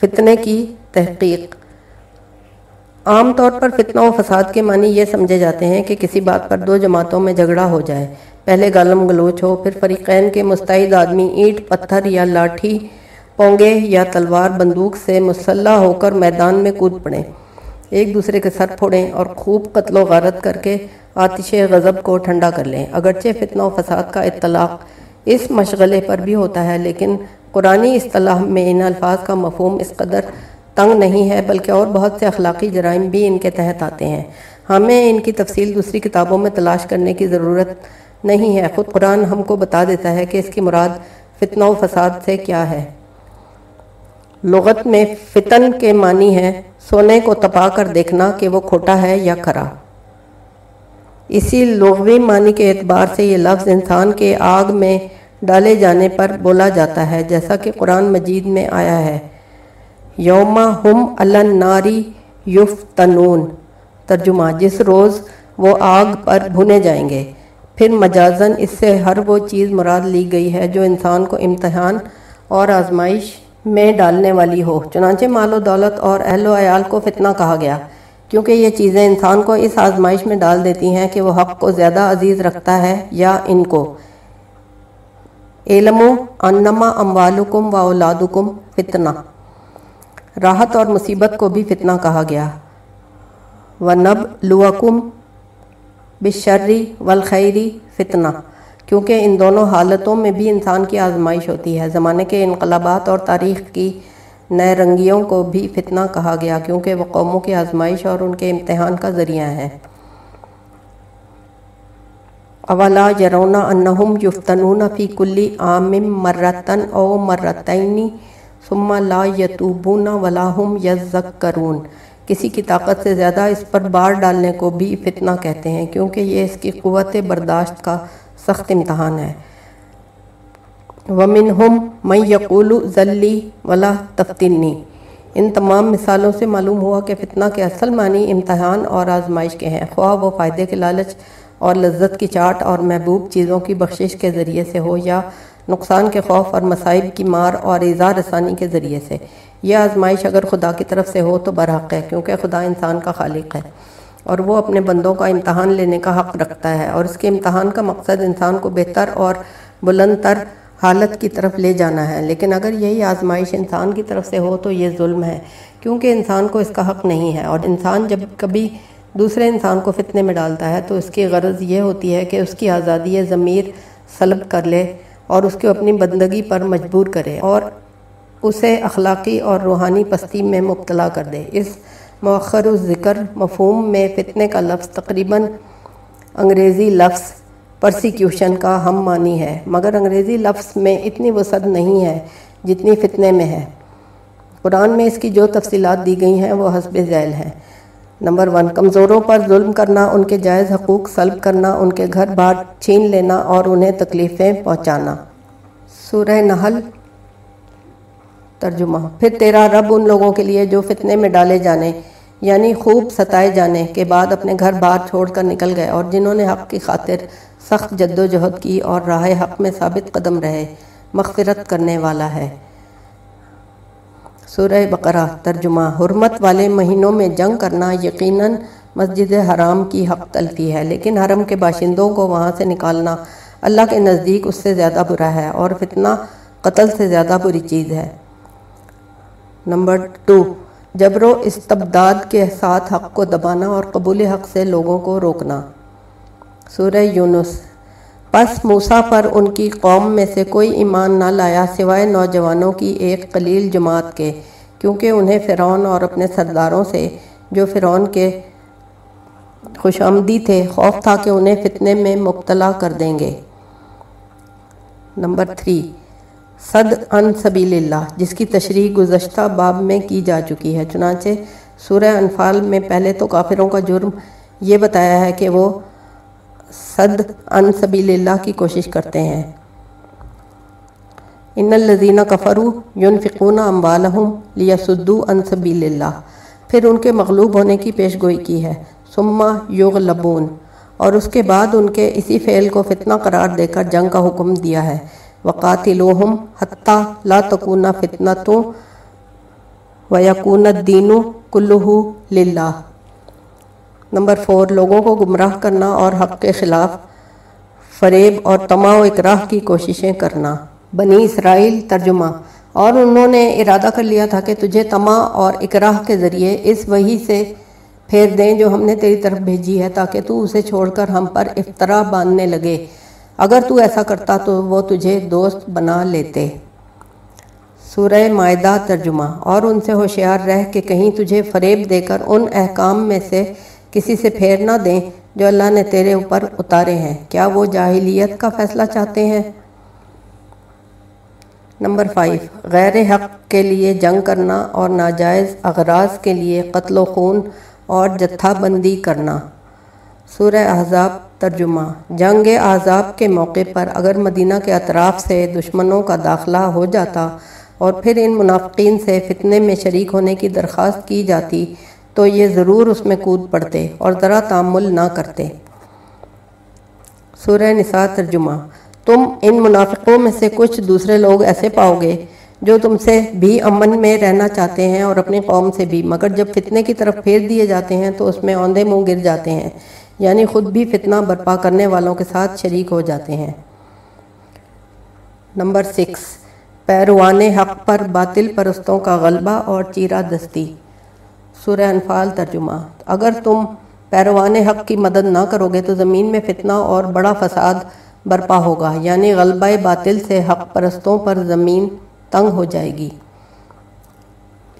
فتنے کی تحقیق۔ عام طور پر فتنہ و فساد کے معنی یہ سمجھے جاتے ہیں کہ کسی بات پر دو جماعتوں میں جھگڑا ہو جائے۔ پہلے گالم گلوچ ہو، پھر فریقین کے مستعد آدمی اینٹ، پتھر یا لاٹھی، پونگے یا تلوار، بندوق سے مسلح ہو کر میدان میں کود پڑیں ایک دوسرے کے سر پھوڑیں اور خوب قتل و غارت کر کے آتش غضب کو ٹھنڈا کر لیں۔ اگرچہ فتنہ و فساد کا اطلاق اس مشغلے پر بھی ہوتا ہے، لیکن قرآنی اصطلاح میں ان الفاظ کا مفہوم اس قدر تنگ نہیں ہے، بلکہ اور بہت سے اخلاقی جرائم بھی ان کے تحت آتے ہیں۔ ہمیں ان کی تفصیل دوسری کتابوں میں تلاش کرنے کی ضرورت نہیں ہے۔ خود قرآن ہم کو بتا دیتا ہے کہ اس کی مراد فتنہ و فساد سے کیا ہے۔ لغت میں فتن کے معنی ہے سونے کو تپا کر دیکھنا کہ وہ کھوٹا ہے یا کھرا۔ اسی لغوی معنی کے اعتبار سے یہ لفظ انسان کے آگ میں ڈالے جانے پر بولا جاتا ہے، جیسا کہ قرآن مجید میں آیا ہے۔ یوم ہم الناری یفتنون۔ ترجمہ، جس روز وہ آگ پر بھنے جائیں گے۔ پھر مجازن اس سے ہر وہ چیز مراد لی گئی ہے جو انسان کو امتحان اور آزمائش میں ڈالنے والی ہو۔ چنانچہ مال و دولت اور اہل و عیال کو فتنہ کہا گیا، کیونکہ یہ چیزیں انسان کو اس آزمائش میں ڈال دیتی ہیں کہ وہ حق کو زیادہ عزیز رکھتا ہے یا ان کو۔ علم انما اموالکم و اولادکم فتنہ۔ راحت اور مصیبت کو بھی فتنہ کہا گیا۔ ونب لوکم بشری والخیری فتنہ۔ کیونکہ ان دونوں حالتوں میں بھی انسان کی آزمائش ہوتی ہے۔ زمانے کے انقلابات اور تاریخ کی نئے رنگیوں کو بھی فتنہ کہا گیا، کیونکہ وہ قوموں کی آزمائش اور ان کے امتحان کا ذریعہ ہے اولا یرونا انہم یفتنون فی کلی عام مرتن او مرتینی ثم لا یتوبون ولا ہم یذکرون کسی کی طاقت سے زیادہ اس پر بار ڈالنے کو بھی فتنہ کہتے ہیں، کیونکہ یہ اس کی قوت برداشت کا سخت امتحان ہے۔ وَمِنْهُمْ مَنْ يَقُولُ ذَلِّ وَلَا تَفْتِنِّ ان تمام مثالوں سے معلوم ہوا کہ فتنہ کے اصل معنی امتحان اور آزمائش کے ہیں۔ خواہ وہ فائدے کے لالچ اور لذت کی چاٹ اور محبوب چیزوں کی بخشش کے ذریعے سے ہو یا نقصان کے خوف اور مسائب کی مار اور اظہار رسانی کے ذریعے سے۔ یہ آزمائش اگر خدا کی طرف سے ہو تو برحق ہے، کیونکہ خدا انسان کا خالق ہے اور وہ اپنے بندوں کا امتحان لینے کا حق رکھتا ہے اور اس کے امتحان کا مقصد انسان کو بہتر اور بلند تر حالت کی طرف لے جانا ہے۔ لیکن اگر یہی آزمائش انسان کی طرف سے ہو تو یہ ظلم ہے، کیونکہ انسان کو اس کا حق نہیں ہے اور انسان جب کبھی دوسرے انسان کو فتنے میں ڈالتا ہے تو اس کی غرض یہ ہوتی ہے کہ اس کی آزادی ضمیر سلب کر لے اور اس کو اپنی بندگی پر مجبور کرے اور اسے اخلاقی اور روحانی پستی میں مبتلا کر دے۔ اس مؤخر ذکر مفہوم میں فتنے کا لفظ تقریباً انگریزی لفظ پرسیکیوشن کا ہم معنی ہے، مگر انگریزی لفظ میں اتنی وسعت نہیں ہے جتنی فتنے میں ہے۔ قرآن میں اس کی جو تفصیلات دی گئی ہیں وہ حسب ذیل ہیں۔ نمبر ون، کمزوروں پر ظلم کرنا، ان کے جائز حقوق سلب کرنا، ان کے گھر بار چھین لینا اور انہیں تکلیفیں پہنچانا۔ سورہ نحل، ترجمہ۔ پھر تیرا رب ان لوگوں کے لیے جو فتنے میں ڈالے جانے یعنی خوب ستائے جانے، کے بعد اپنے گھر بار چھوڑ کر نکل گئے اور جنہوں نے حق کی خاطر سخت جد و جہد کی اور راہ حق میں ثابت قدم رہے، مغفرت کرنے والا ہے۔ سورہ بقرہ، ترجمہ، حرمت والے مہینوں میں جنگ کرنا یقیناً مسجد حرام کی حق تلفی ہے، لیکن حرم کے باشندوں کو وہاں سے نکالنا اللہ کے نزدیک اس سے زیادہ برا ہے اور فتنہ قتل سے زیادہ بری چیز ہے۔ نمبر ٹو جبر و استبداد کے ساتھ حق کو دبانا اور قبول حق سے لوگوں کو روکنا۔ سورہ یونس پس موسیٰ پر ان کی قوم میں سے کوئی ایمان نہ لایا سوائے نوجوانوں کی ایک قلیل جماعت کے، کیونکہ انہیں فرعون اور اپنے سرداروں سے، جو فرعون کے خوش آمدی تھے، خوف تھا کہ انہیں فتنے میں مبتلا کر دیں گے۔ نمبر تھری، صد ان سبیل اللہ، جس کی تشریح گزشتہ باب میں کی جا چکی ہے۔ چنانچہ سورہ انفال میں پہلے تو کافروں کا جرم یہ بتایا ہے کہ وہ صد ان سبیل اللہ کی کوشش کرتے ہیں۔ ان الذین کفروا ينفقون اموالهم لیسدوا عن سبیل اللہ۔ پھر ان کے مغلوب ہونے کی پیش گوئی کی ہے۔ ثم یغلبون۔ اور اس کے بعد ان کے اسی فعل کو فتنہ قرار دے کر جنگ کا حکم دیا ہے۔ وقاتلوہم حتی لا تکونا فتنہ تو وَيَكُونَ الدِّينُ كُلُّهُ لِلَّهِ نمبر فور، لوگوں کو گمراہ کرنا اور حق کے خلاف فریب اور تما و اکراہ کی کوششیں کرنا۔ بنی اسرائیل، ترجمہ۔ اور انہوں نے ارادہ کر لیا تھا کہ تجھے تما اور اکراہ کے ذریعے اس وحی سے پھیر دیں جو ہم نے تیری طرف بھیجی ہے، تاکہ تو اسے چھوڑ کر ہم پر افطرا باندھنے لگے۔ اگر تو ایسا کرتا تو وہ تجھے دوست بنا لیتے۔ سورہ معدہ ترجمہ۔ اور ان سے ہوشیار رہ کہ کہیں تجھے فریب دے کر ان احکام میں سے کسی سے پھیر نہ دیں جو اللہ نے تیرے اوپر اتارے ہیں۔ کیا وہ جاہلیت کا فیصلہ چاہتے ہیں؟ نمبر فائیو، غیر حق کے لیے جنگ کرنا اور ناجائز اغراض کے لیے قتل و خون اور جتھا بندی کرنا۔ سورہ احزاب ترجمہ، جنگ احزاب کے موقع پر اگر مدینہ کے اطراف سے دشمنوں کا داخلہ ہو جاتا اور پھر ان منافقین سے فتنے میں شریک ہونے کی درخواست کی جاتی تو یہ ضرور اس میں کود پڑتے اور ذرا تعمل نہ کرتے۔ سورہ نساء ترجمہ۔ تم ان منافقوں میں سے کچھ دوسرے لوگ ایسے پاؤ گے جو تم سے بھی امن میں رہنا چاہتے ہیں اور اپنی قوم سے بھی، مگر جب فتنے کی طرف پھیر دیے جاتے ہیں تو اس میں اوندے منہ گر جاتے ہیں یعنی خود بھی فتنہ برپا کرنے والوں کے ساتھ شریک ہو جاتے ہیں۔ Number six. پیروان حق پر باطل پرستوں کا غلبہ اور چیرہ دستی سورہ انفال ترجمہ۔ اگر تم پیروان حق کی مدد نہ کرو گے تو زمین میں فتنہ اور بڑا فساد برپا ہوگا یعنی غلبہ باطل سے حق پرستوں پر زمین تنگ ہو جائے گی۔